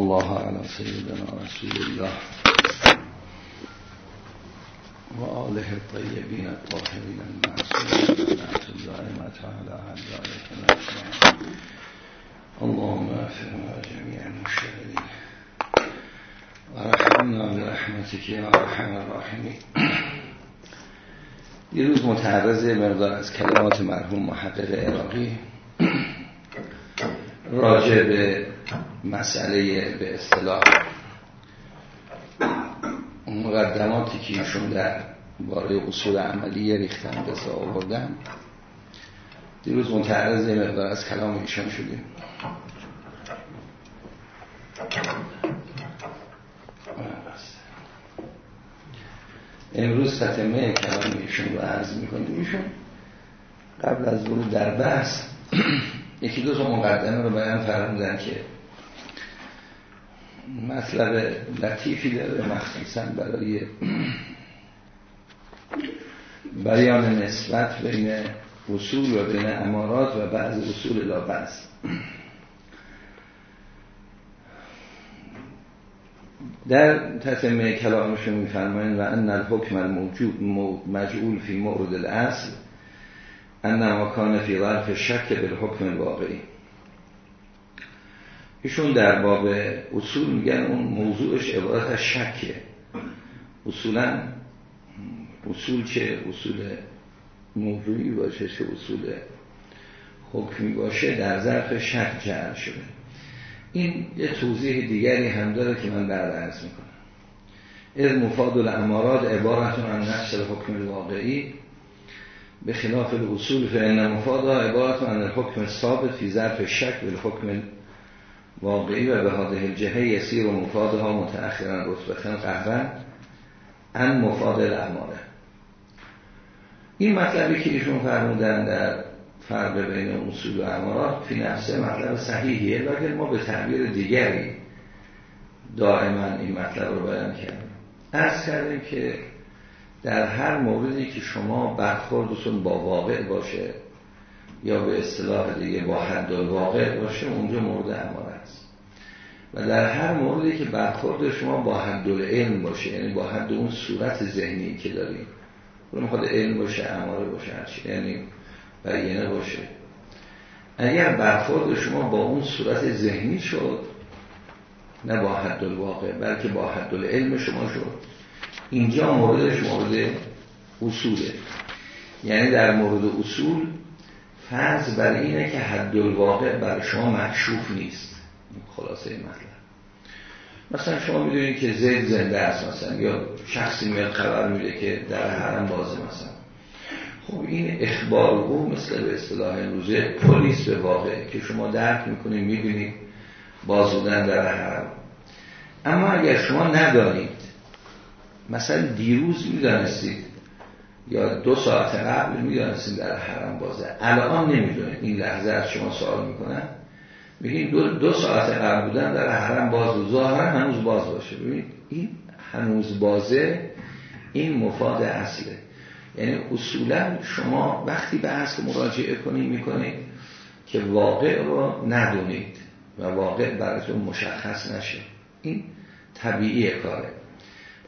الله على سيدنا رسول الله وآله الطيبين الطاهرين المعصومين الدائمة على أعدائك اللهم افرنا جميع المشتغلين ورحمنا برحمتك يا ارحم الراحمين. روز متعرض مقدار از کلمات مرحوم محقق عراقی راجع به مسئله به اصطلاح مقدماتی که ایشون در باره اصول عملی ریختن دسته آوردن. دیروز متعرض مقدار از کلام ایشان شدیم. امروز تتمه کلام ایشون رو عرض می‌کنیم. ایشون قبل از ورود در بحث یکی دو تا مقدمه رو بیان فرمودن که مطلب لطیفی داره مخصوصا برای بیان نسبت بین اصول و بین امارات و بعض اصول لا در تتمه کلامشون میفرمایند و ان الحکم الموجود مجعول فی مورد الاصل ان مکان فی ظرف شک بالحکم الواقعی. ایشون در باب اصول میگن اون موضوعش عبارت از شکه اصولا اصول چه؟ اصول موضوعی باشه چه اصول حکمی باشه در ظرف شک جعل شده. این یه توضیح دیگری هم داره که من بعد عرض می‌کنم. از مفاد الامارات عبارتون عن نفس الحکم الواقعی به خلاف الاصول فإن مفادها عبارت عن الحکم ثابت فی ظرف شک بالحکم واقعی و به هاده الجهه یسیر و مفادها متأخرا رتبتن قهرن ان مفاد الاماره این مطلبی که ایشون فرمودن در فرق بین اصول و امارات فی نفسه مطلب صحیحیه لیکن ما به تعبیر دیگری دائما این مطلب رو بیان کردیم. ارز کردیم که در هر موردی که شما برخوردتون با واقع باشه یا به اصطلاح دیگه با حد واقع باشه اونجا مورد اماره است و در هر موردی که برخورد شما با حد علم باشه یعنی با حد اون صورت ذهنی که داریم. اون می‌خواد علم باشه اماره باشه هرچی یعنی بیانه باشه. اگر برخورد شما با اون صورت ذهنی شد نه با حد الواقع بلکه با حد علم شما شد اینجا موردش مورد اصوله. یعنی در مورد اصول فرض بر اینه که حد الواقع بر شما مکشوف نیست. خلاصه مطلب. مثلا شما می‌دونید که زید زنده است مثلا یا شخصی میاد خبر میده که در حرم بازه مثلا. خب این اخبار او مثل به اصطلاح امروزه پلیس به واقع که شما درک می‌کنید می‌بینید بازودن در حرم. اما اگر شما ندانید مثلا دیروز می‌دانستید یا دو ساعت قبل می‌دانستید در حرم بازه الان نمی‌دونید این لحظه از شما سوال می‌کنن میگین دو, دو ساعت قبل بودن در حرم باز و ظاهرا هنوز باز باشه. ببینید این هنوز بازه این مفاد اصله. یعنی اصولا شما وقتی به اصل مراجعه کنید می‌کنید که واقع رو ندونید و واقع براتون مشخص نشه. این طبیعی کاره.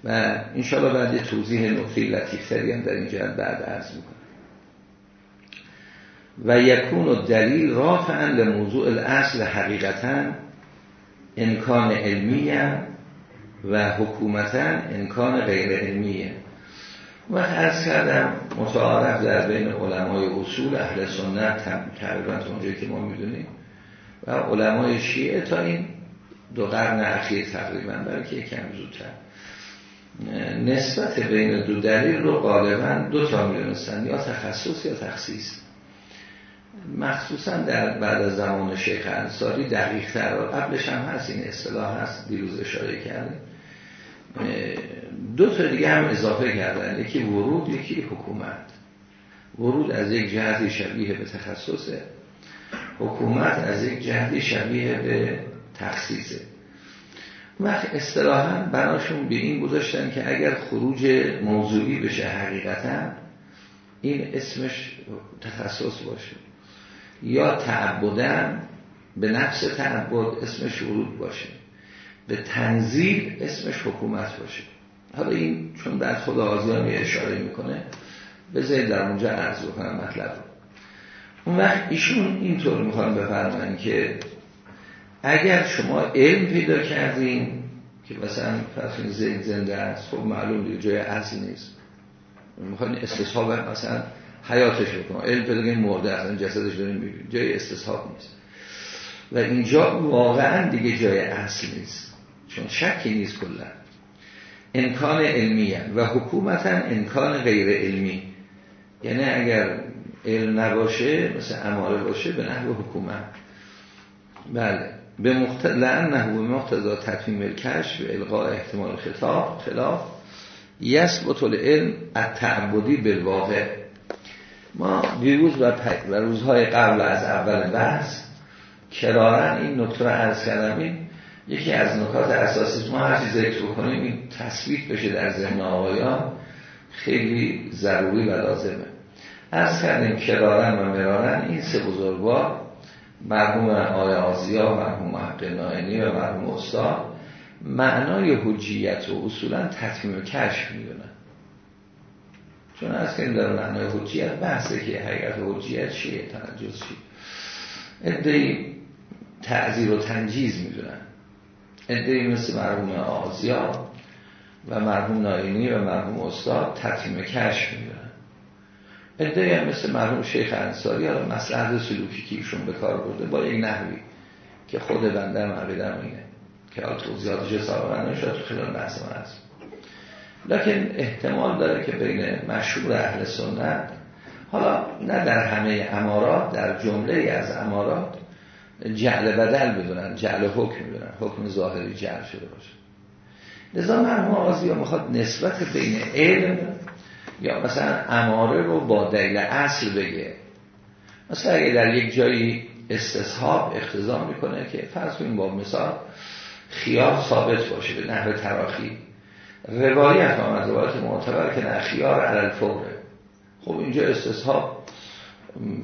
و انشاءالله بعد توضیح نقطه لطیفتری هم در این جهت بعد عرض می‌کنم. و یکون و دلیل رافعا لموضوع الاصل حقیقتا امکان علمی و حکومتا امکان غیر علمیه. و ارز کردم متعارف در بین علمای اصول اهل سنت تقریبا اونجایی که ما می‌دونیم. و علمای شیعه تا این دو قرن اخیر تقریبا که یکم زودتر. نسبت بین دو دلیل رو غالبا دو تا می‌دونستن یا تخصص یا تخصیص. مخصوصا در بعد از زمان شیخ انصاری دقیق تر قبلش هم هست این اصطلاح هست دیروز اشاره کردیم. دو تا دیگه هم اضافه کردن یکی ورود یکی حکومت. ورود از یک جهتی شبیه به تخصصه حکومت از یک جهتی شبیه به تخصیصه. وقت اصطلاحا براشون به این گذاشتن که اگر خروج موضوعی بشه حقیقتا این اسمش تخصص باشه. یا تعبدن به نفس تعبد اسمش ورود باشه. به تنزیل اسمش حکومت باشه. حالا این چون در خود آزیان اشاره می‌کنه بذارید در اونجا عرض بکنم مطلب اون وقت ایشون اینطور می‌خوان بفرمایند که اگر شما علم پیدا کردین که مثلا فرض زید زنده است خب معلوم دیگه جای اصل نیست. می‌خوان استصحاب مثلا حیاتش بکنم علم پیدا کنیم مرده اصلا جسدش داریم جای استصحاب نیست. و اینجا واقعا دیگه جای اصل نیست. چون شکی نیست کلا. امکان علمی و حکومتا امکان غیر علمی. یعنی اگر علم نباشه مثل اماره باشه به نحو حکومت. بله. به مقتضا لعنه به مقتضا تطمیم الکشف و القاء احتمال خطاب خلاف. یثبت العلم التعبدی بالواقع. ما دیروز و, و روزهای قبل از اول بحث کرارن این نکته رو عرض کردم. این یکی از نکات اساسی ما هر چیز ذکر بکنیم این تثبیت بشه در ذهن آقایان. خیلی ضروری و لازمه. از کردیم کرارن و مرارن. این سه بزرگوار مرحوم آیا آزیا مرحوم محق نائنی و مرحوم استاد معنای حجیت و اصولا تطمیم کشف می‌دونن. چون از که در معنای حجیت بحثه که حقیقت حجیت چیه تنجز چیه. ادهی تعذیر و تنجیز می‌دونن. ادهی مثل مرحوم آزیا و مرحوم نائینی و مرحوم استاد تطمیم کشف می‌دونن. ادهی هم مثل مرحوم شیخ انصاری یا مسئله سلوکی که ایشون به کار برده با یک نحوی که خود بنده معقیدم اینه که توضیحاتش سابقا نشد خلال بحث من هست. لکن احتمال داره که بین مشهور اهل سنت حالا نه در همه امارات در جمله از امارات جعل بدل بدونن جعل حکم بدونن حکم ظاهری جعل شده باشه. لذا مرحوم آزیا می‌خواد نسبت بین علم یا مثلا اماره رو با دلیل اصل بگه. مثلا اگه در یک جایی استصحاب اختزام می‌کنه که فرض کنیم با مثال خیار ثابت باشه به نحو تراخی. روایت آمد روایت معتبر که نه خیار علل فوره خب اینجا استصحاب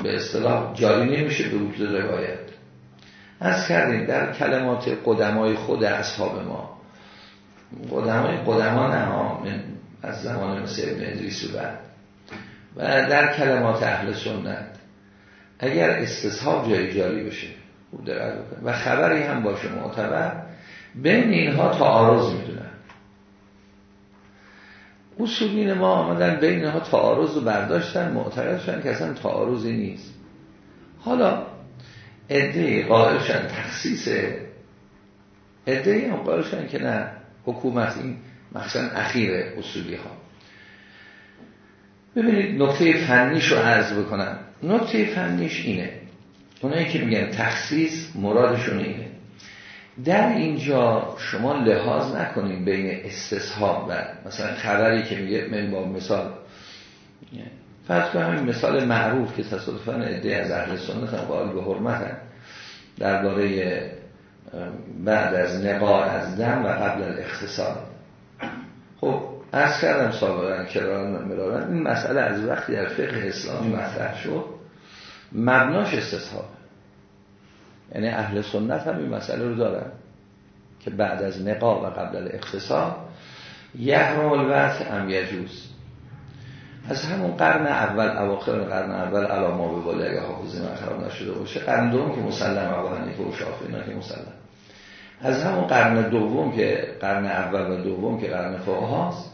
به اصطلاح جاری نمیشه به وجود روایت. از کردیم در کلمات قدمای خود اصحاب ما. قدمای قدما نه از زمان مثل ابن ادریس و در کلمات اهل سنت. اگر استصحاب جایی جاری بشه و خبری هم باشه معتبر بین اینها تعارض می‌دونن. اصولین ما آمدن بین اینها تعارض رو برداشتن معتقد شدن که اصلا تعارضی نیست. حالا ادهی قائل شدن تخصیص ادهی هم قائل شدن که نه حکومت این مخصوصا اخیر اصولی ها ببینید نکته فنیش رو عرض بکنم. نکته فنیش اینه. اونایی که میگن تخصیص مرادشون اینه. در اینجا شما لحاظ نکنید بین استصحاب و مثلا خبری که میگه من با مثال فرض کنم مثال معروف که تصادفاً عده از اهل سنت هم قائل به حرمت هم درباره بعد از نقاع از دم و قبل الاختصال خب از کردم سابقا کرارن مرارن این مسئله از وقتی در فقه اسلامی مطرح شد مبناش استصحاب یعنی اهل سنت هم این مسئله رو دارن. که بعد از نقا و قبل الاختصاب یحرم الوقت هم یجوز از همون قرن اول اواخر قرن اول علامه به بالا اگه حافظی من خراب نشده باشه. قرن دوم که مسلم ابو حنیفه و شافعی که مسلم. از همون قرن دوم که قرن اول و دوم که قرن هاست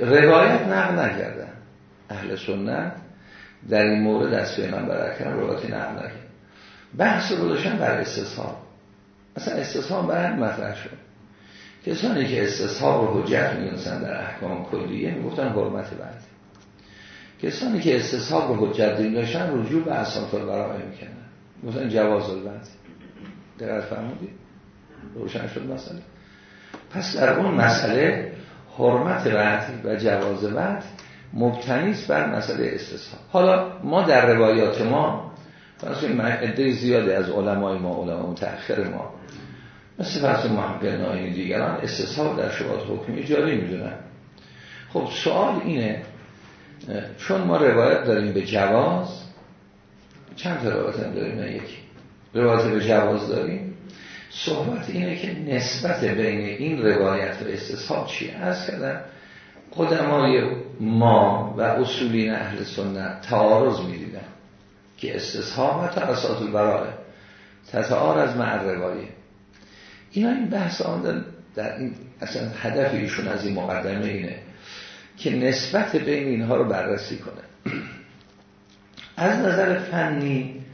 روایت نقل نکردن. اهل سنت در این مورد از پیغمبر اکرم روایتی نقل نکردن. بحث رو داشتن بر استصحاب مثلا استصحاب برای مطرح شد. کسانی که استصحاب رو حجت می‌دونستن در احکام کلیه می‌گفتن حرمت بعد کسانی که استصحاب رو حجت داشتن رجوع به اساس البراء می‌کنن گفتن جواز البعض دقیق فرمودید روشن شد مسئله؟ پس در اون مسئله حرمت بعد و جواز بعد مبتنیست بر مسئله استصحاب حالا ما در روایات ما فرض کنیم عده زیادی از علمای ما علما متأخر ما مثل فرض محمد ناینی دیگران استصحاب در شبات حکمی جاری می‌دونن. خب سوال اینه چون ما روایت داریم به جواز چند تا روایت هم داریم؟ نه یکی. روایت به جواز داریم. صحبت اینه که نسبت بین این روایت و استصحاب چیه از کردم قدمای ما و اصولین اهل سنت تعارض می‌دیدن که استصحاب و ترسات البراه تتعارض مع روایه. اینا این بحث آن در این اصلا هدف ایشون از این مقدمه اینه که نسبت بین اینها رو بررسی کنه. از نظر فنی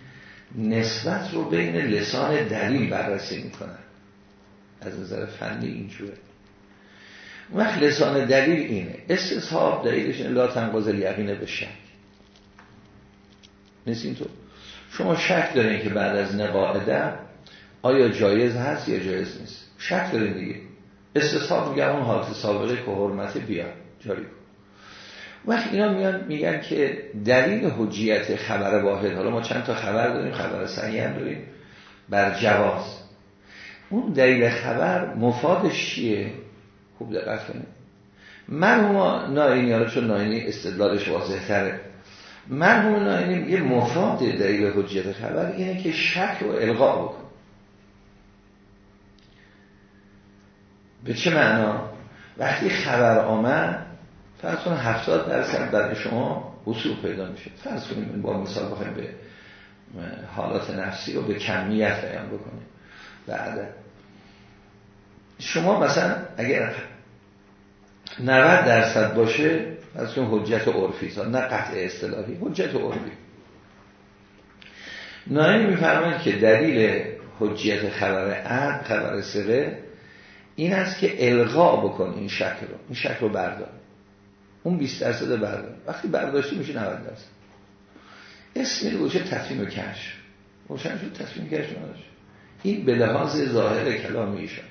نسبت رو بین لسان دلیل بررسی می‌کنن از نظر فنی اینجوره. وقت لسان دلیل اینه. استصحاب دلیلش لا تنقض الیقین به شک. نیست اینطور؟ شما شک دارین که بعد از نقاعده آیا جایز هست یا جایز نیست؟ شک دارین دیگه. استصحاب میگه اون حالت سابقه که حرمت بیاد جاری کن. وقت اینا میان میگن که دلیل حجیت خبر واحد حالا ما چند تا خبر داریم خبر صحیح هم داریم. بر جواز. اون دلیل خبر مفادش چیه؟ خوب دقت کنید. مرحوم ناینی حالا چون ناینی استدلالش واضح تره مرحوم ناینی میگه مفاد دلیل حجیت خبر اینه که شک و القا بکن به چه معنا؟ وقتی خبر آمد فرض کنید 70 درصد در شما اصول پیدا میشه. فرض کنیم با مثال بخوایم به حالات نفسی رو به کمیت بیان بکنیم. بعد شما مثلا اگر 90 درصد باشه از اون حجت عرفی نه قطع اصطلاحی حجت عرفی. نایی میفرماید که دلیل حجیت خبر عد خبر سره این است که الغا بکن این شک رو این شک رو بردار. اون 20 درصد بردار. وقتی برداشتی میشه 90 درصد اسمی رو چه تصمیم کش روشن شد تصمیم کش نداشت. این به لحاظ ظاهر کلام ایشان.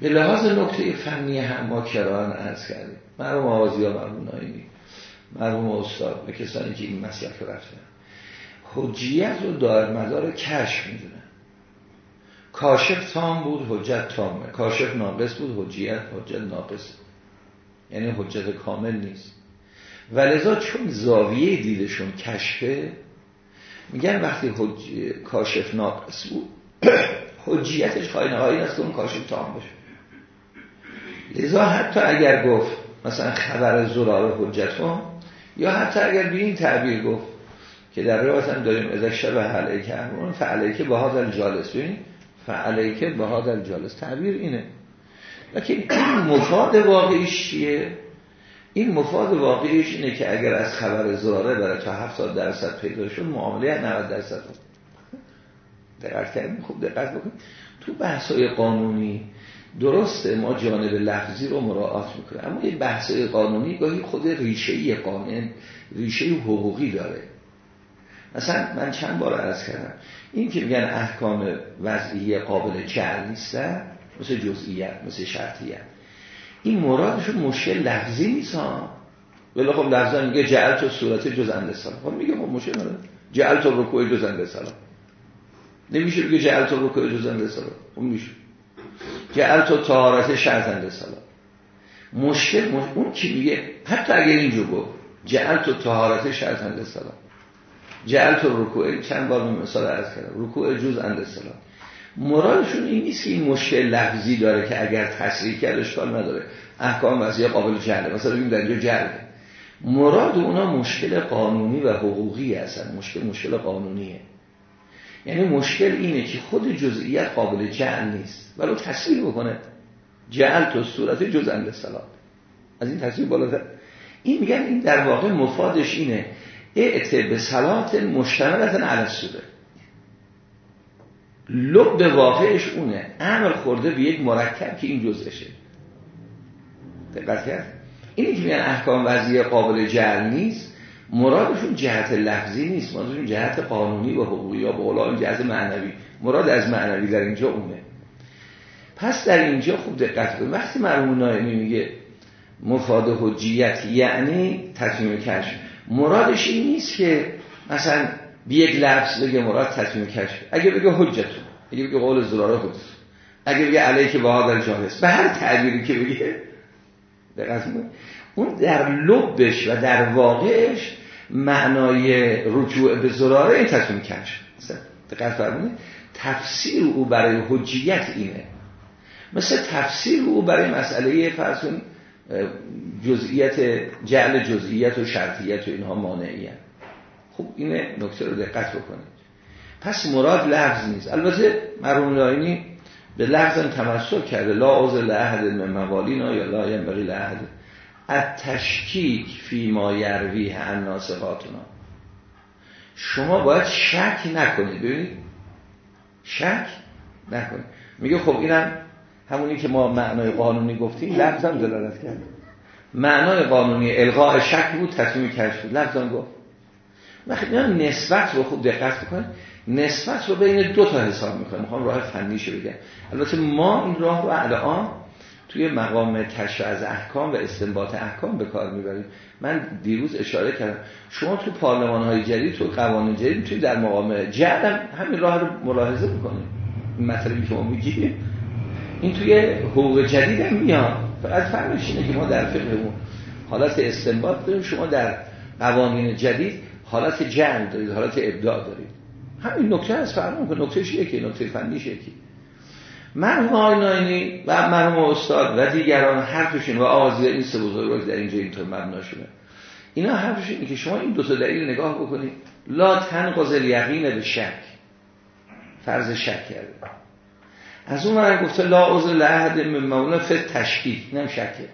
به لحاظ نکته فنی هم ما کران ارز کردیم. مرحوم آوازی ها مرحوم نایمی. مرحوم استاد و کسانی که این مسئله رفتن. حجیت رو دار مدار کشف می‌دونن. کاشف تام بود حجت تامه کاشف ناقص بود حجیت حجت ناقص. یعنی حجت کامل نیست. ولذا چون زاویه دیدشون کشفه میگن وقتی حج... کاشف ناقص بود حجیتش خواهی نهایی است که اون کاشف تام باشه لذا حتی اگر گفت مثلا خبر زرار حجتون یا حتی اگر به این تعبیر گفت که در روایت هم داریم از شب حلیک اون فعلیک به هذا جالس ببین فعلیک به هذا جالس تعبیر اینه. لیکن این مفاد واقعیش چیه؟ این مفاد واقعیش اینه که اگر از خبر زراره برای تا 70 درصد پیدا شد معامله 90 درصد دقت کردیم؟ خوب دقت بکنیم. تو بحث‌های قانونی درسته ما جانب لفظی رو مراعات می‌کنیم اما این بحث قانونی گاهی خود ریشه قانون ریشه حقوقی داره. مثلا من چند بار عرض کردم. این که میگن احکام وضعی قابل جعل نیستن مثل جزئیت مثل شرطیت این مرادشون مشکل لفظی نیست ولی خب لفظا میگه جعل تو صورت جز سلام خب میگه خب مشکل نداره. جعل تو رکوع جز سلام نمیشه بگه جعل تو رکوع جز سلام خب میشه. جعل تو طهارت شرطنده سلام مشکل, مشکل اون کی میگه؟ حتی اگر اینجور گفت جعل تو طهارت شرطنده سلام جعل تو رکوع چند بار مثال عرض کردم. رکوع جز اند سلام مرادشون این نیست که این مشکل لفظی داره که اگر تصریح کرد اشکال نداره. احکام وضعی قابل جعله مثلا بگیم در اینجا جعله مراد اونا مشکل قانونی و حقوقی هستن. مشکل مشکل قانونیه. یعنی مشکل اینه که خود جزئیت قابل جعل نیست. ولو تصویر بکنه. جعل تو صورت جز اند سلام از این تصویر بالاتر. این میگن این در واقع مفادش اینه اعت به صلات مشتملتن علی السوره لب واقعش اونه. عمل خورده به یک مرکب که این جزشه دقت کرد؟ اینی که میگن احکام وضعی قابل جعل نیست مرادشون جهت لفظی نیست. مرادشون جهت قانونی و حقوقی یا به جهت معنوی. مراد از معنوی در اینجا اونه. پس در اینجا خوب دقت کنید. وقتی مرحوم نایمی میگه مفاد حجیت یعنی تصمیم کشف. مرادش این نیست که مثلا بی یک لفظ بگه مراد تصمیم کشف. اگه بگه حجتون اگه بگه قول زراره حجت. اگه بگه علیه که با در جاهست به هر تعبیری که بگه دقت اون در لبش و در واقعش معنای رجوع به زراره این تصمیم کش دقت فرمونید. تفسیر او برای حجیت اینه. مثل تفسیر او برای مسئله فرض جزئیت جعل جزئیت و شرطیت و اینها مانعی خب اینه نکته رو دقت بکنید. پس مراد لفظ نیست. البته مرحوم لاینی به لفظ تمسک کرده. لا عذر لعهد من موالینا یا لا ینبغی لعهد التشکیک فی ما یروی عن ناسقاتنا شما باید شک نکنید. ببینید؟ شک نکنید. میگه خب اینم همونی که ما معنای قانونی گفتیم لفظم دلالت کرد. معنای قانونی الغاء شک بود تصمیم کشف بود لفظم گفت. وقتی نسبت رو خوب دقت بکنید. نسبت رو بین دو تا حساب می‌کنه می‌خوام راه فنیشو بگم. البته ما این راه رو الان توی مقام کشف از احکام و استنباط احکام به کار می‌بریم. من دیروز اشاره کردم. شما تو پارلمان های جدید تو قوانین جدید توی در مقام جعل همین راه رو ملاحظه بکنیم این مطلبی که ما میگیم این توی حقوق جدید هم میاد. فقط فرمش اینه که ما در فقهمون حالت استنباط داریم شما در قوانین جدید حالت جنگ دارید حالت ابداع دارید. همین نکته از فرمون که نکتهش یکی نکته فنیش یکی. مرحوم آقای و مرحوم استاد و دیگران حرفشون و آغازی این سه بزرگ در اینجا اینطور مبنا شده. اینا حرفش اینه که شما این دو تا دلیل نگاه بکنید. لا تنقض الیقین به شک. فرض شک کرده. از اون مرحوم گفته لا عذر لعهد من فت تشکیک نم شکه.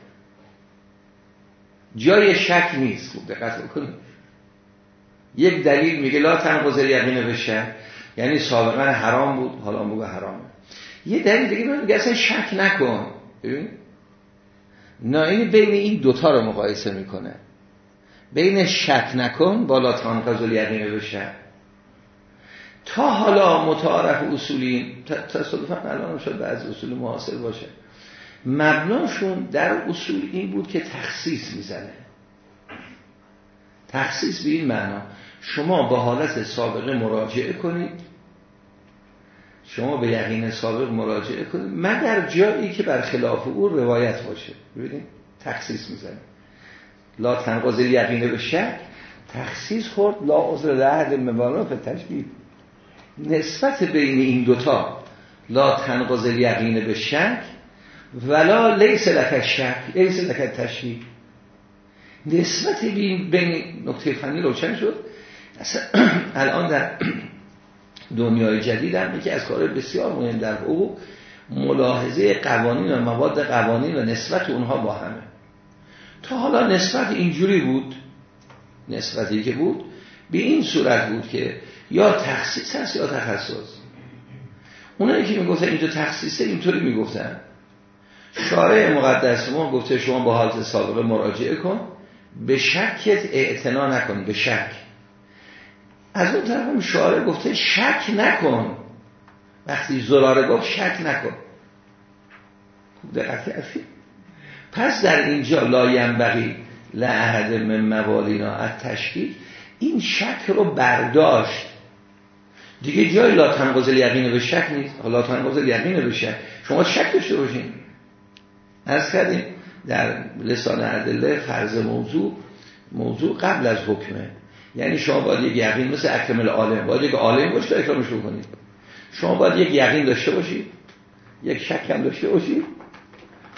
جای شک نیست. خوب دقت بکنید. یک دلیل میگه لا تنقض الیقین به شک. یعنی سابقا حرام بود حالا موقع حرامه. یه دلیل دیگه میگه اصلا شک نکن. ببین. ناینی بین این دوتا رو مقایسه می‌کنه. بین شک نکن بالا تنقض الیقین به شک. تا حالا متعارف اصولی تصادفا الان شد بعض اصول معاصر باشه. مبناشون در اصول این بود که تخصیص می‌زنه. تخصیص به این معنا شما به حالت سابقه مراجعه کنید. شما به یقین سابق مراجعه کنید. مگر جایی که بر خلاف او روایت باشه. ببینید تخصیص می‌زنه. لا تنقض یقینه به شک تخصیص خورد لا عذر لحد مبانا به تشبیه. نسبت بین این دوتا لا تنقض یقینه به شک ولا لیس لک شک لیس لک تشبیه نسبت بین نقطه فنی روشن شد. الان در دنیای جدید هم یکی از کار بسیار مهم در حقوق ملاحظه قوانین و مواد قوانین و نسبت اونها با همه. تا حالا نسبت اینجوری بود نسبتی که بود به این صورت بود که یا تخصیص هست یا تخصص. اونایی که می‌گفتن اینجا تخصیصه اینطوری می‌گفتن. شارع مقدس ما گفته شما با حالت سابقه مراجعه کن به شکت اعتنا نکن به شک. از اون طرف هم شارع گفته شک نکن. وقتی زراره گفت شک نکن. خوب دقت پس در اینجا لایم بقی لعهد من موالینا از تشکیل این شک رو برداشت. دیگه جای لا تنقض یقین به شک نیست. لا تنقض یقین به شک. شما شک داشته باشین. از کردیم در لسان عدله فرض موضوع موضوع قبل از حکمه. یعنی شما باید یک یقین مثل اکمل عالم باید یک عالم باشه تا اکرامش کنید. شما باید یک یقین داشته باشید. یک شک هم داشته باشید.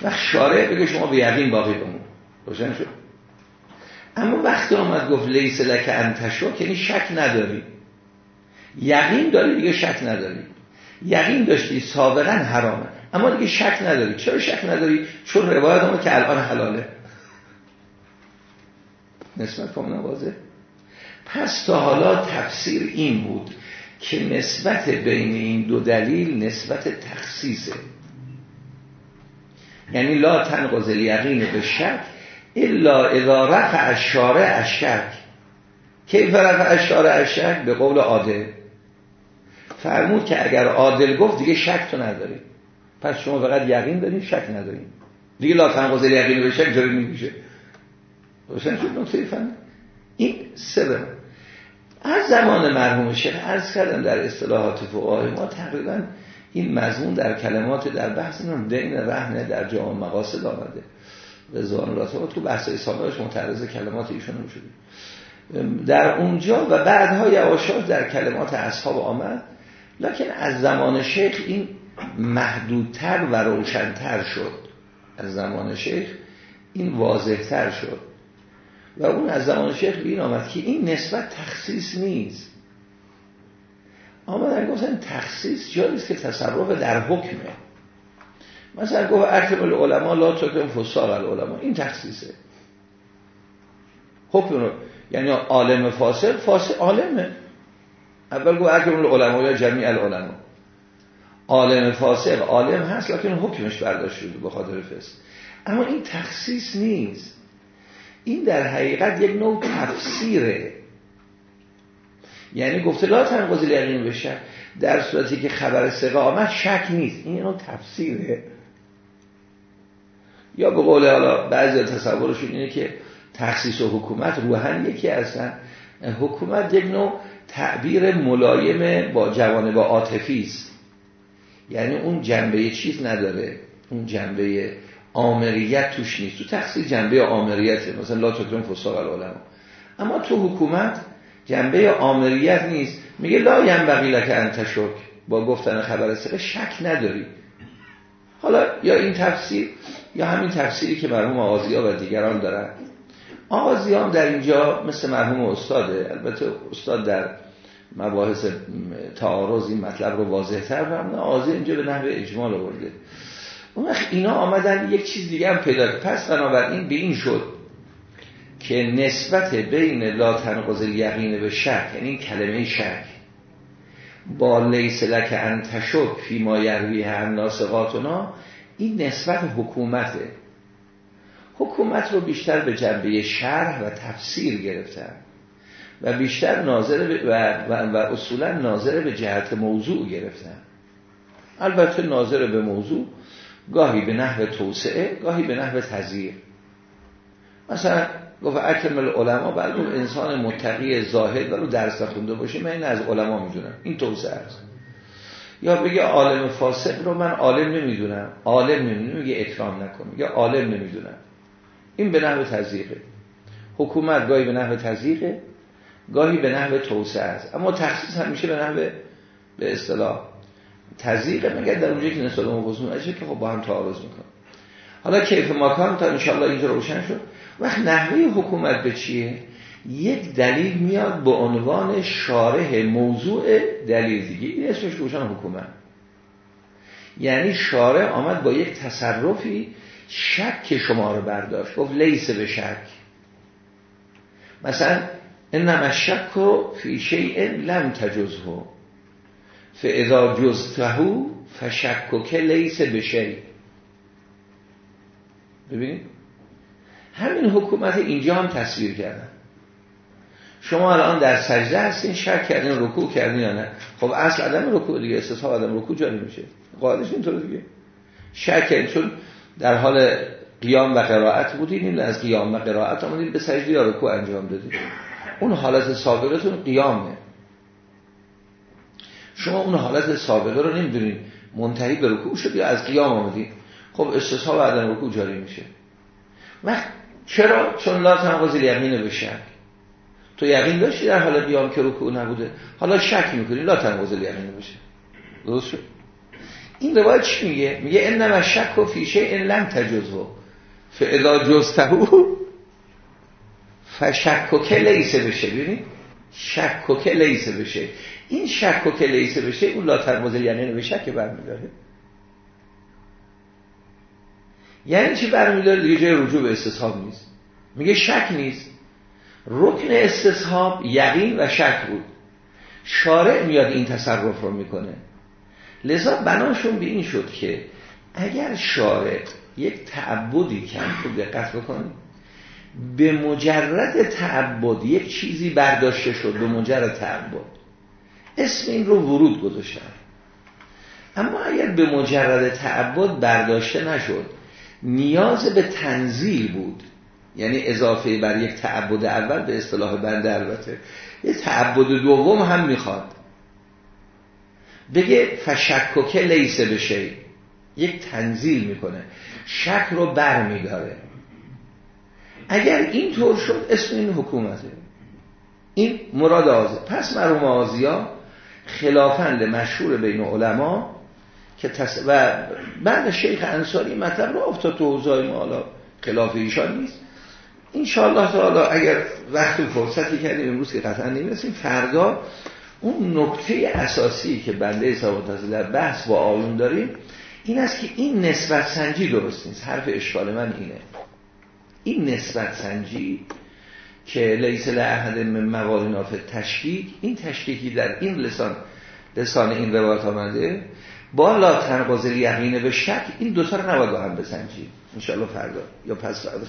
و شارع بگه شما به یقین باقی بمون. روشن شد؟ اما وقتی آمد گفت لیس لک انتشا یعنی شک نداری. یقین داری دیگه شک نداری. یقین داشتی سابقا حرامه. اما دیگه شک نداری. چرا شک نداری؟ چون روایت ما که الان حلاله. نسبت کاملا واضح پس تا حالا تفسیر این بود که نسبت بین این دو دلیل نسبت تخصیصه. یعنی لا تنقض یقین به شک الا اذا رفع الشارع الشک. کیف رفع الشارع الشک؟ به قول عادل. فرمود که اگر عادل گفت دیگه شک تو نداری. پس شما فقط یقین دارین شک ندارین. دیگه لا تنقض یقین به شک جاری نمیشه روشن شد نکته فهم این سبب. از زمان مرحوم شیخ عرض کردم در اصطلاحات فقهای ما تقریبا این مضمون در کلمات در بحث هم دین رهنه در جامع مقاصد آمده. رضوان الله تو بحث سابقش متعرض کلمات ایشون شدیم. در اونجا و بعدها یواشاش در کلمات اصحاب آمد. لکن از زمان شیخ این محدودتر و روشنتر شد. از زمان شیخ این واضحتر شد. و اون از زمان شیخ بین آمد که این نسبت تخصیص نیست. آمدن گفتن تخصیص جاییست که تصرف در حکمه. مثلا گفت اکرم العلماء لا تکرم فساق العلماء. این تخصیصه. حکم رو یعنی عالم فاسق فاسق عالمه. اول گفت اکرم العلماء یا جمعی العلماء عالم فاسق عالم هست لکن حکمش برداشت شده به خاطر فسق. اما این تخصیص نیست. این در حقیقت یک نوع تفسیره. یعنی گفته لا تنقضی یقین بشه در صورتی که خبر سقه آمد شک نیست. این نوع تفسیره. یا به قول حالا بعضی تصورشون اینه که تخصیص و حکومت روحن یکی هستن. حکومت یک نوع تعبیر ملایم با جوانب عاطفی است. یعنی اون جنبه چیز نداره. اون جنبه آمریت توش نیست. تو تخصیص جنبه آمریته. مثلا لا تکرم فساق العلماء. اما تو حکومت جنبه آمریت نیست. میگه لا ینبغی لک انتشک با گفتن خبر سقه شک نداری. حالا یا این تفسیر یا همین تفسیری که مرحوم آغازی و دیگران دارن. آغازی هم در اینجا مثل مرحوم استاده البته استاد در مباحث تعارض این مطلب رو واضح تر فرمونه آغازی اینجا به نحو اجمال آورده. اون وقت اینا آمدن یک چیز دیگه هم پیدا پس بنابراین به این شد که نسبت بین لا تنقض یقین به شک یعنی کلمه شک با لیس لک انتشک فی ما یروی هم ناسقاتنا این نسبت حکومته. حکومت رو بیشتر به جنبه شرح و تفسیر گرفتن و بیشتر ناظر و, و, و اصولا ناظر به جهت موضوع گرفتن. البته ناظر به موضوع گاهی به نحو توسعه گاهی به نحو تذیر مثلا گفت اکرم العلماء بلکه انسان متقی زاهد ولو درس خونده باشه من این از علما می‌دونم. این توسعه است. یا بگه عالم فاسق رو من عالم نمی‌دونم. عالم نمی‌دونم میگه اکرام نکن. یا عالم نمی‌دونم. این به نحو تذیقه حکومت گاهی به نحو تذیقه گاهی به نحو توسعه است. اما تخصیص همیشه به نحو به اصطلاح تذیقه مگر در اونجایی که نسبت به که خب با هم تعارض می‌کنه. حالا کیف ماکان تا انشاءالله اینجا روشن شد. وقت نحوه حکومت به چیه؟ یک دلیل میاد به عنوان شارح موضوع دلیل دیگه. این اسمش روشن حکومت. یعنی شارع آمد با یک تصرفی شک شما رو برداشت. گفت لیس به شک. مثلا انما شک و فی شیء لم تجزه. فاذا جزته فشک که لیس به شیء. ببینید؟ همین حکومت اینجا هم تصویر کردن. شما الان در سجده هستین شک کردین رکوع کردین یا نه؟ خب اصل عدم رکوع دیگه استصحاب عدم رکوع جاری میشه. قاعدش اینطور دیگه. شک کردین چون در حال قیام و قرائت بودین این از قیام و قرائت آمدین به سجده یا رکوع انجام دادین. اون حالت سابقتون قیامه. شما اون حالت سابقه رو نمی‌دونین. منتهی به رکوع شد یا از قیام آمدین؟ خب استصحاب عدم رکوع جاری میشه. وقت چرا؟ چون لا تنقضی یقین به شک. تو یقین داشتی در حال قیام که رکوع نبوده؟ حالا شک می‌کنی لا تنقضی یقین بشه درست شد؟ این روایت چی میگه؟ میگه انما شک و فیشه این لم تجزو فاذا جزتهو فشک و که لیسه بشه. ببینید؟ شک و که لیسه بشه. این شک و که لیسه بشه اون لا تنقضی یقین به شک برمیداره. یعنی چی برمیداره؟ یه جای رجوع به استصحاب نیست. میگه شک نیست. رکن استصحاب یقین و شک بود. شارع میاد این تصرف رو می‌کنه. لذا بناشون به این شد که اگر شارع یک تعبدی کم خوب دقت بکنید به مجرد تعبد یک چیزی برداشته شد به مجرد تعبد. اسم این رو ورود گذاشتن. اما اگر به مجرد تعبد برداشته نشد نیاز به تنزیل بود. یعنی اضافه بر یک تعبد اول به اصطلاح بنده البته یه تعبد دوم هم می‌خواد. بگه فشکوکه لیسه بشه یک تنزیل می‌کنه. شک رو بر میداره. اگر این طور شد اسم این حکومته. این مراد آزه پس مرحوم آزیا خلافند مشهور بین علما که تس... و بعد شیخ انصاری مطلب رو افتاد تو حوزه ما. حالا خلاف ایشان نیست. این الله تعالی اگر وقت و فرصتی کردیم امروز که قطعا نمی‌رسیم فردا اون نکته اساسی که بنده حساب در بحث با آیون داریم این است که این نسبت سنجی درست نیست. حرف اشکال من اینه. این نسبت سنجی که لیس لعهد من موالین تشکیک این تشکیکی در این لسان لسان این روایت آمده با لا تنقاضل یقینه به شک این دوتا رو نباید با هم بسنجیم انشاءالله فردا. یا پس فردا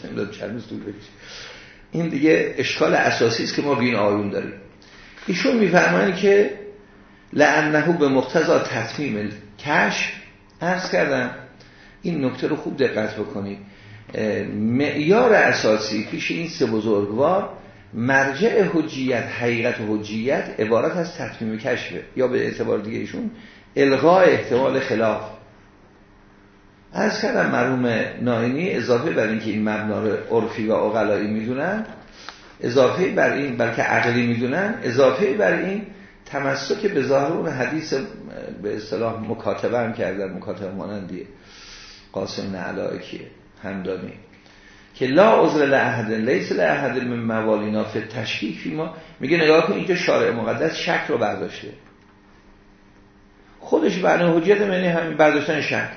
این دیگه اشکال اساسی است که ما بین آیون داریم. ایشون میفرمایند که لعنه به مقتضا تطمیم کش عرض کردم. این نکته رو خوب دقت بکنید. معیار اساسی پیش این سه بزرگوار مرجع حجیت حقیقت حجیت عبارت از تطمیم کشفه یا به اعتبار دیگه ایشون الغای احتمال خلاف. از کردم مرحوم ناینی اضافه بر اینکه این مبنا رو عرفی و اقلایی می‌دونن. اضافه بر این بلکه عقلی می‌دونن اضافه بر این تمسک به ظاهر اون حدیث به اصطلاح مکاتبه هم کردن مکاتبه مانندی قاسم نعلائکیه همدانی. که لا عذر لعهد لیس لعهد من موالینا فی تشکیک فی ما. میگه نگاه کن اینجا شارع مقدس شک رو برداشته. خودش برنامه حجیت منی همین برداشتن شک.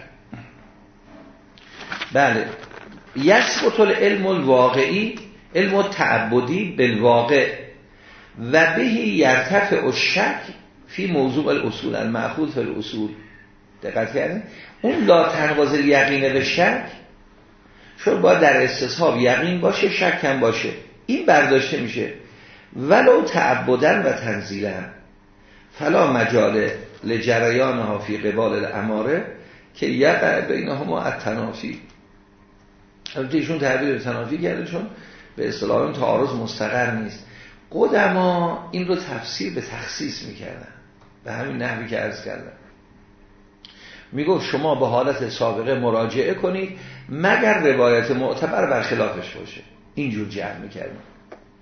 بله. یثبت العلم الواقعی علم تعبدی بالواقع. و بهی یرتفع الشک فی موضوع الاصول المعخوذ فی الاصول. دقت کردن اون لا تنواز یقین به شک چون باید در استصحاب یقین باشه شک هم باشه. این برداشته میشه. ولو تعبدن و تنزیلن. فلا مجال لجریان ها فی قبال الاماره که یقع بین همه التنافی. البته ایشون تعبیر تنافی کرده چون به اصطلاح تعارض مستقر نیست. قدما این رو تفسیر به تخصیص می‌کردن. به همین نحوی که عرض کردن می‌گفت شما به حالت سابقه مراجعه کنید مگر روایت معتبر بر خلافش باشه. اینجور جمع می‌کردن.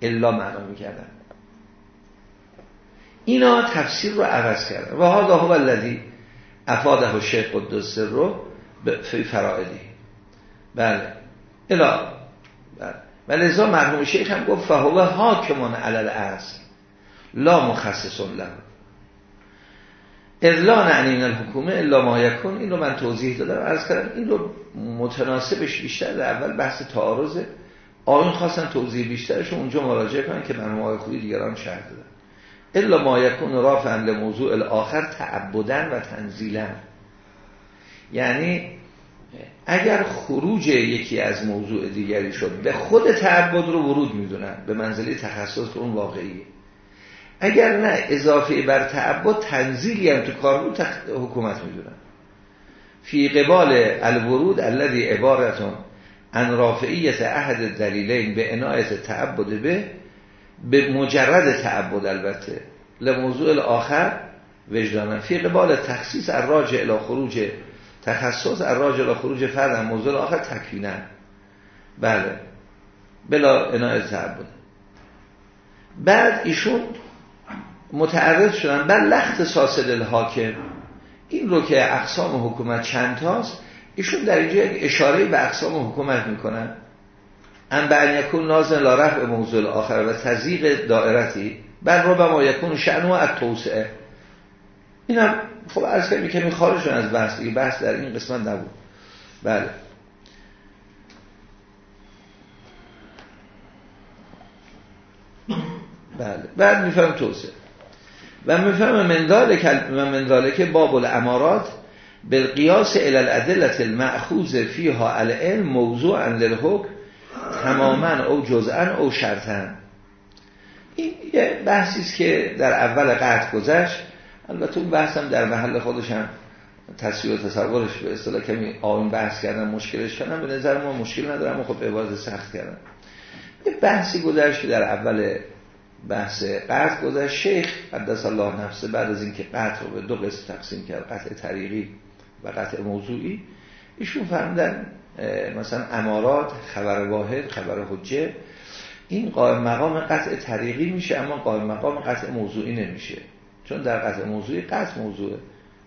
الا معنا می‌کردن. اینا تفسیر رو عوض کردن. و هذا هو الذی افاده شیخ قدس رو فی فرائدی بله. الا و لذا مرحوم شیخ هم گفت فهو حاکمان علل اصل لا مخصص له. الا نعنین الحکومه الا ما یکون. این رو من توضیح دادم. از کردم این رو متناسبش بیشتر در اول بحث تعارضه. آن خواستن توضیح بیشترش اونجا مراجعه کنن که من آقای خودی دیگران شهر دادن. الا ما یکون رافعا لموضوع الاخر تعبدن و تنزیلن. یعنی اگر خروج یکی از موضوع دیگری شد به خود تعبد رو ورود می‌دونن به منزله تخصص اون واقعیه. اگر نه اضافه بر تعبد تنزیلی هم تو کار حکومت می‌دونن. فی قبال الورود الذي عبارتون ان رافعیت احد دلیلین به عنایت تعبد به به مجرد تعبد البته. لموضوع الاخر وجدانا فی قبال تخصیص الراجع الى خروج تخصص الراجع الى خروج فرد موضوع الاخر تکوینن بله. بلا عنایت تعبد بعد ایشون متعرض شدن بر لخت ساسد الحاکم. این رو که اقسام حکومت چند تاست ایشون در اینجا یک اشاره به اقسام حکومت می‌کنن. ان به یکون نازن لا رفع موضوع آخر و تزیق دائرتی. بل رو به ما یکون شأن و توسعه این هم خب عرض کنیم که خارج از بحث دیگه بحث در این قسمت نبود. بله. بله. بعد میفهم توسعه. و میفهم مندال و منداله که باب الامارات بالقیاس الى الادله المأخوذ فیها العلم موضوعا للحکم تماما او جزءا او شرطا. این یه بحثی است که در اول قطع گذشت. البته اون بحثم در محل خودش هم تصویر و تصورش به اصطلاح کمی آن بحث کردن مشکلش کردن. به نظر ما مشکل ندارم خب عبارت سخت کردن. یه بحثی گذشت که در اول بحث قطع گذشت. شیخ قدس الله نفسه بعد از اینکه قطع رو به دو قسم تقسیم کرد قطع طریقی و قطع موضوعی. ایشون فرمودن مثلا امارات خبر واحد خبر حجه. این قائم مقام قطع طریقی میشه اما قائم مقام قطع موضوعی نمیشه. چون در قطع موضوعی قطع موضوعه.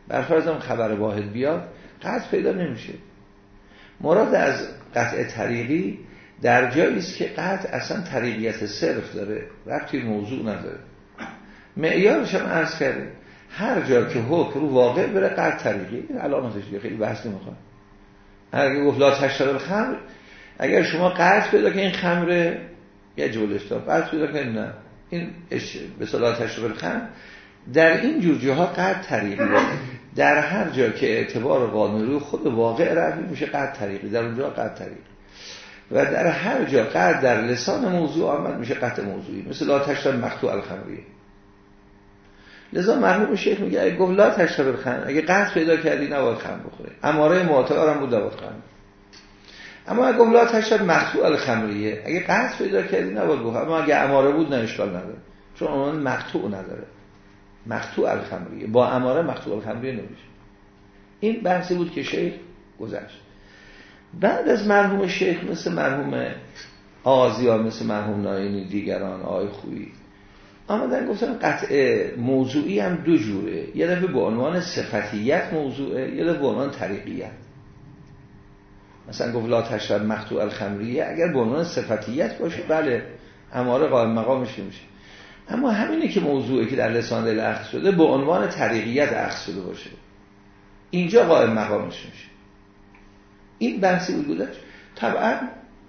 برفرضم خبر واحد بیاد قطع پیدا نمیشه. مراد از قطع طریقی در جایی است که قطع اصلا طریقیت صرف داره ربطی موضوع نداره. معیارش هم عرض کرده هر جا که حکم رو واقع بره قطع طریقی. این علامتش خیلی بحث نمی‌خوام اگر گفت لا تشرب الخمر اگر شما قطع پیدا که این خمر یه جولش دار قطع پیدا که نه. این به صلاح تشرب الخمر در این جور جاها قطع طریقی در هر جا که اعتبار قانونی خود واقع رفی میشه قطع طریقی در اونجا قطع طریقی. و در هر جا قطع در لسان موضوع آمد میشه قطع موضوعی. مثل لا تشرب مقتوع الخمریه لذا مرحوم شیخ میگه اگه گفت لا تشرب الخمر اگه قطع پیدا کردی نباید خمر بخوره اماره معتبر هم بود نباید خمر. اما اگه گفت لا تشرب مقتوع الخمریه اگه قطع پیدا کردی نباید بخوره اما اگه اماره بود نه اشکال نداره. چون اون مقتوع نداره. مقتوع الخمریه. با اماره مقتوع الخمریه نمیشه. این بحثی بود که شیخ گذشت. بعد از مرحوم شیخ مثل مرحوم آزیا مثل مرحوم ناینی دیگران آقای خویی آمدن گفتن قطع موضوعی هم دو جوره. یه دفعه به عنوان صفتیت موضوعه یه دفعه به عنوان طریقیت. مثلا گفت لا تشرب مقتوع الخمریه. اگر به عنوان صفتیت باشه بله اماره قائم مقامش میشه اما همینه که موضوعی که در لسان دل اخذ شده به عنوان طریقیت اخذ شده باشه. اینجا قائم مقامش میشه. این بحثی بود بودش طبعا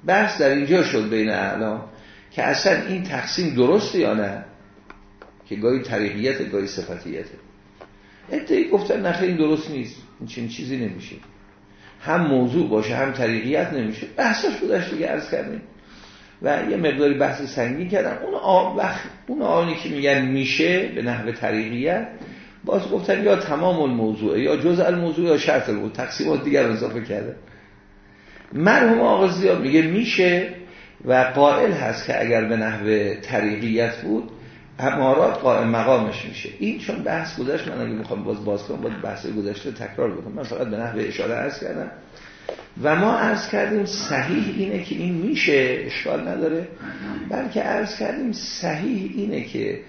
بحث در اینجا شد بین اعلام که اصلا این تقسیم درسته یا نه؟ که گاهی طریقیت گاهی صفتیته. ادعای گفتن نخیر این درست نیست. این چنین چیزی نمیشه. هم موضوع باشه هم طریقیت نمیشه. بحثش بودش دیگه عرض کردیم. و یه مقداری بحث سنگین کردم اون وقت اون آنی که میگن میشه به نحو طریقیت باز گفتن یا تمام الموضوع یا جزء الموضوع یا شرط الموضوع. تقسیمات دیگر اضافه کرده مرحوم آقا زیاد میگه میشه و قائل هست که اگر به نحو طریقیت بود امارات قائم مقامش میشه. این چون بحث گذشت من اگه می‌خوام باز باز کنم باید بحث گذشته تکرار بکنم. من فقط به نحو اشاره عرض کردم. و ما عرض کردیم صحیح اینه که این میشه اشکال نداره. بلکه عرض کردیم صحیح اینه که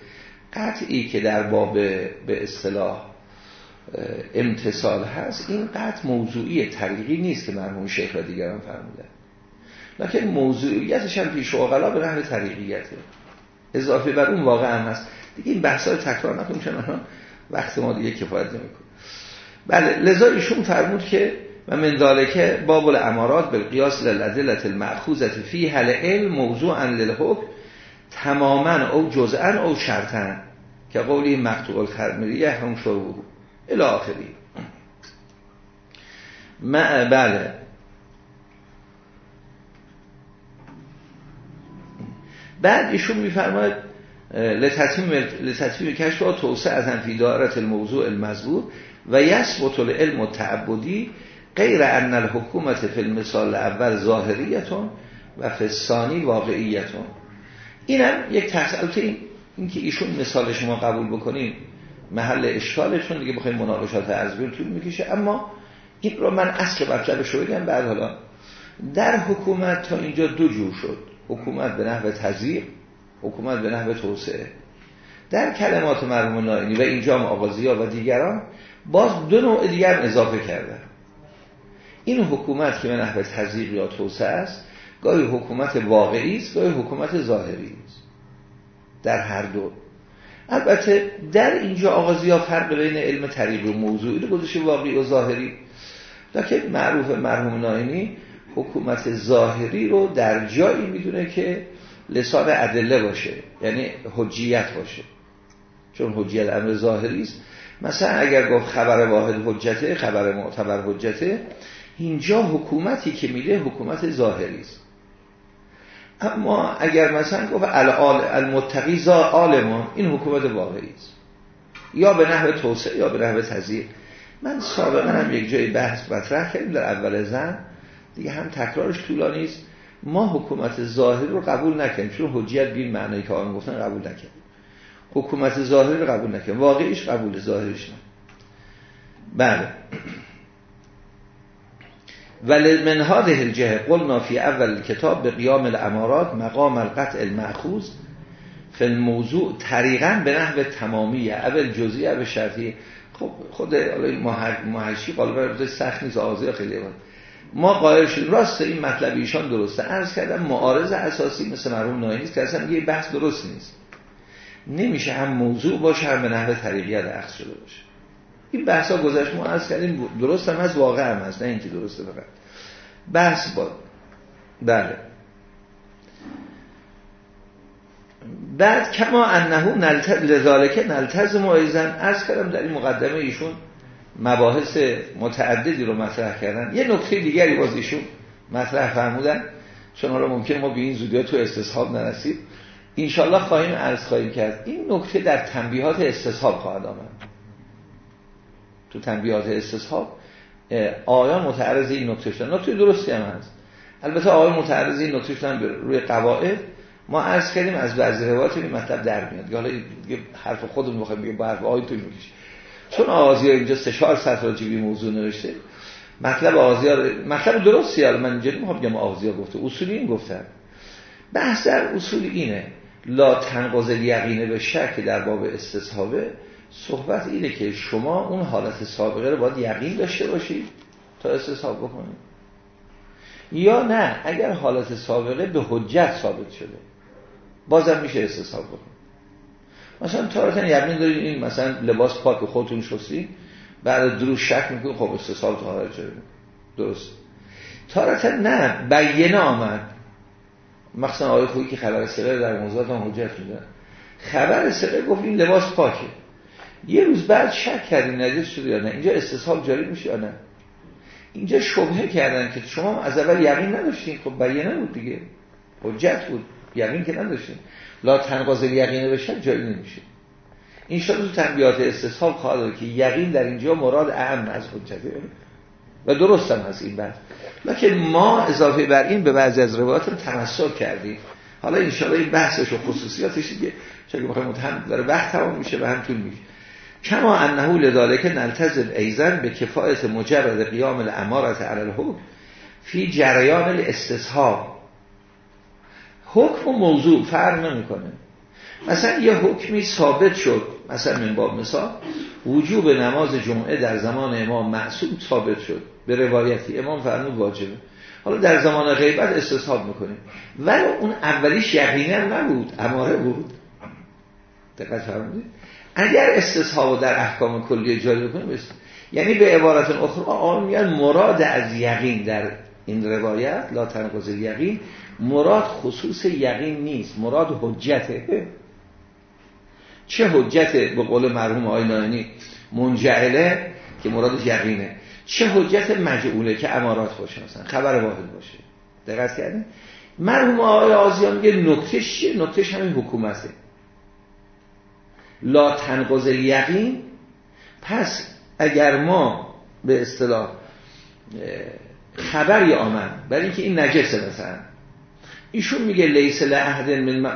قطعی که در باب به اصطلاح امتصال هست این قطع موضوعی طریقی نیست که مرحوم شیخ و دیگران فرمودن. لکن موضوعیتش هم پیش اوغلا به نحو طریقیته. اضافه بر اون واقع هم هست. دیگه این بحث های تکرار نکنیم چون وقت ما دیگه کفایت نمی‌کنه. بله لذا ایشون فرمود که و من ذالک باب الامارات بالقیاس للادله المأخوذه فی حل علم موضوعا للحکم تماما او جزءا او شرطا که قولی مقطوع الخرمریه هم شروع الى آخری. بله. بعد ایشون میفرماید لتطمیم کشف و توسعه از فی دارت الموضوع المذکور و یثبت العلم تعبدی غیر ان الحکومت فی المثال اول ظاهریتون و فی الثانی واقعیتون. اینم یک تحصیلات این, این که ایشون مثال شما قبول بکنیم محل اشکالشون دیگه بخوایم مناقشات از طول می‌کشه. اما این رو من اصل مطلبش رو بگم بعد حالا. در حکومت تا اینجا دو جور شد. حکومت به نحو تزیق حکومت به نحو توسعه. در کلمات مرحوم نائینی و اینجا هم آغازی ها و دیگران باز دو نوع دیگر اضافه کردن. این حکومت که به نحو تزیق یا توسعه است گاهی حکومت واقعی است گاهی حکومت ظاهری است. در هر دو. البته در اینجا آغازی ها فرق بین علم طریق و موضوعی رو گذاشته واقعی و ظاهری. لکه معروف مرحوم نائینی حکومت ظاهری رو در جایی می‌دونه که لسان ادله باشه یعنی حجیت باشه. چون حجیت امر ظاهری است. مثلا اگر گفت خبر واحد حجته خبر معتبر حجته اینجا حکومتی که میده حکومت ظاهری است. اما اگر مثلا گفت المتقی عالمون این حکومت واقعی است. یا به نحو توسعه یا به نحو تزیق من سابقا هم یک جای بحث مطرح کردیم در اول زن. دیگه هم تکرارش طولانی است. ما حکومت ظاهری رو قبول نکنیم چون حجیت بین معنی که آن گفتن قبول نکنیم حکومت ظاهری رو قبول نکنیم واقعیش قبول ظاهریش نه. بله. ولی من هذه الجهه قلنا فی اول کتاب به قیام الامارات مقام القطع المأخوذ فل موضوع طریقا به نحو تمامی اول جزئی اول شرطی خب خود محشی قالب سخت نیست آزی خیلی بود ما قائل شدیم. راست این مطلب ایشان درسته. عرض کردم معارض اساسی مثل مرحوم نایی نیست که اصلا یه بحث درست نیست. نمیشه هم موضوع باشه هم به نحو طریقیت اخذ شده باشه. این بحث ها گذشت ما از کردیم درست هم از واقع هم هست نه اینکه درسته فقط. بحث با بله. بعد کما انهو نلتز لذالک نلتزم ایزن از کردم در این مقدمه ایشون مباحث متعددی رو مطرح کردن. یه نکته دیگری باز ایشون مطرح فرمودن چون حالا ممکن ما به این زودی تو استصحاب نرسید انشالله خواهیم عرض خواهیم کرد. این نکته در تنبیهات استصحاب خواهد آمد. تو تنبیهات استصحاب آیان متعرض این نکته شدن. نکته درستی هم هست. البته آیان متعرض این نکته شدن روی قواعد. ما عرض کردیم از بعضی روایات این مطلب در میاد. حالا حرف خودمون بخوایم بگیم با حرف آیتون می‌کشیم. چون آغازی اینجا سه چهار سطر راجبی موضوع نوشته. مطلب آغازی مطلب درستی من اینجا نمی‌خوام بگم آغازی گفته. اصولی این گفتن. بحث در اصول اینه. لا تنقض یقینه به شک در باب استصحابه. صحبت اینه که شما اون حالت سابقه رو باید یقین داشته باشید تا استصحاب بکنید. یا نه اگر حالت سابقه به حجت ثابت شده بازم میشه استصحاب بکنید. مثلا تارتا یقین دارید این مثلا لباس پاک خودتون شستی بعد درو شک می‌کنید خب استصحاب طهارت شده. درست. تارتا نه بیانه آمد. مثلا آیه خویی که خبر سره در موضوعات هم حجت میده خبر سره گفت این لباس پاکه. یه روز بعد شک کردیم نجس شده یا نه. اینجا استصحاب جاری میشه یا نه؟ اینجا شبهه کردن که شما از اول یقین نداشتین. خب بیانه بود دیگه. حجت بود. یقین که نداشتین. لا تنقاض یقینه بشه جایی نمیشه. این شد تو تنبیات استصحاب خواهد که یقین در اینجا مراد اهم از حجته. و درست هم هست این بحث. لکن ما اضافه بر این به بعضی از روایات رو تمسک کردیم. حالا انشاءالله این بحثش و خصوصیاتش دیگه. چون بخوایم متهم داره وقت تمام میشه و هم طول میشه کما انه لذالک نلتزم ایزن به کفایت مجرد قیام الامارت علی الحکم فی جریان الاستصحاب حکم و موضوع فرق نمی‌کنه. مثلا یه حکمی ثابت شد مثلا من باب مثال وجوب نماز جمعه در زمان امام معصوم ثابت شد. به روایتی امام فرمود واجبه. حالا در زمان غیبت استصحاب می‌کنیم. ولی اون اولیش یقینا نبود اماره بود. دقت فرمودید؟ اگر استصحاب در احکام کلی جاری بکنیم یعنی به عبارت اخرى آن میگن مراد از یقین در این روایت لا تنقض یقین مراد خصوص یقین نیست مراد حجته. چه حجت به قول مرحوم آقای نایینی منجعله که مرادش یقینه. چه حجت مجعوله که امارات باشه مثلا خبر واحد باشه. دقت کردین؟ مرحوم آقای آزیان میگه نکتش چیه؟ نکتش همین حکومته. لا تنقض یقین پس اگر ما به اصطلاح خبری آمد برای اینکه این نجسه مثلا ایشون میگه لیس لعهد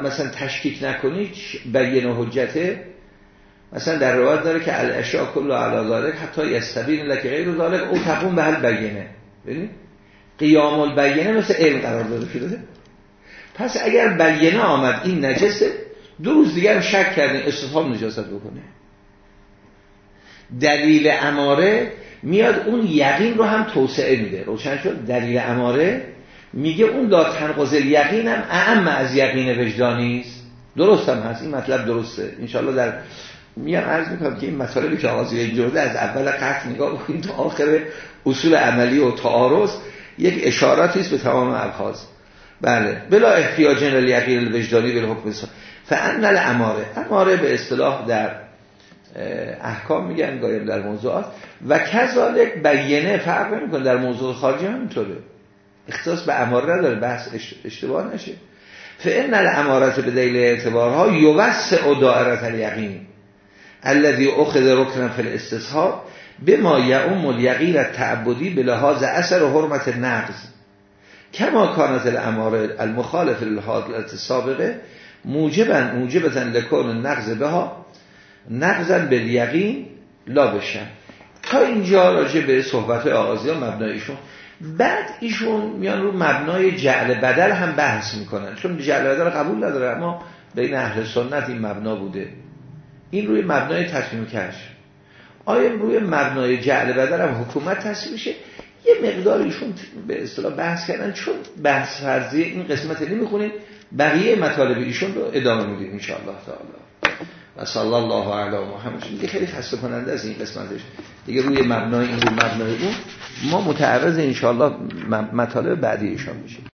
مثلا تشکیک نکنید بیان حجته مثلا در روایت داره که الاشیاء کل علی ذالک حتی یستبین لک غیر او تقوم به حل بینه. ببین قیام البینه مثل علم قرار داده شده. پس اگر بینه آمد این نجسه دو روز دیگر شک کردین استفهام نجاست بکنه. دلیل اماره میاد اون یقین رو هم توسعه میده. روشن شد؟ دلیل اماره میگه اون لا تنقض یقین هم اعم از یقین وجدانی است. درست هم هست. این مطلب درسته. انشالله در میان عرض می‌کنم که این مطالبی که آغازی اینجورده از اول قطع نگاه بکنید تا آخر اصول عملی و تعارض یک اشارتی است به تمام الفاظ. بله. بلا احتیاج الیقین الوجدانی به حکم فان الاماره اماره به اصطلاح در احکام میگن گایم در موضوعات. و کذالک بیانه فرق نمی‌کنه در موضوع خارجی هم اینطوره. اختصاص به اماره نداره بحث اشتباه نشه. فان الامارات به دلیل اعتبارها یوسع دائره الیقین الذي اخذ رکنا فی الاستصحاب بما یعم الیقین التعبدی به لحاظ اثر و حرمت نقض. کما کانت الاماره المخالف للحالت السابقه موجبا موجبتا لکون نقض بها نقضا به یقین لا بشن. تا اینجا راجع به صحبت آغازی ها مبنایشون بعد ایشون میان رو مبنای جعل بدل هم بحث می‌کنن. چون جعل بدل قبول نداره اما بین اهل سنت این مبنا بوده. این روی مبنای تصمیم کش آیا روی مبنای جعل بدر هم حکومت تصمیم میشه؟ یه مقدار ایشون به اصطلاح بحث کردن. چون بحث فرضی این قسمت نمی‌خونیم بقیه مطالب ایشون رو ادامه میدیم ان تعالی. و صلی الله علی محمد. دیگه خیلی خسته کننده است این قسمتش. دیگه روی مبنای این روی مبنای اون ما متعرض ان مطالب بعدی ایشان میشیم.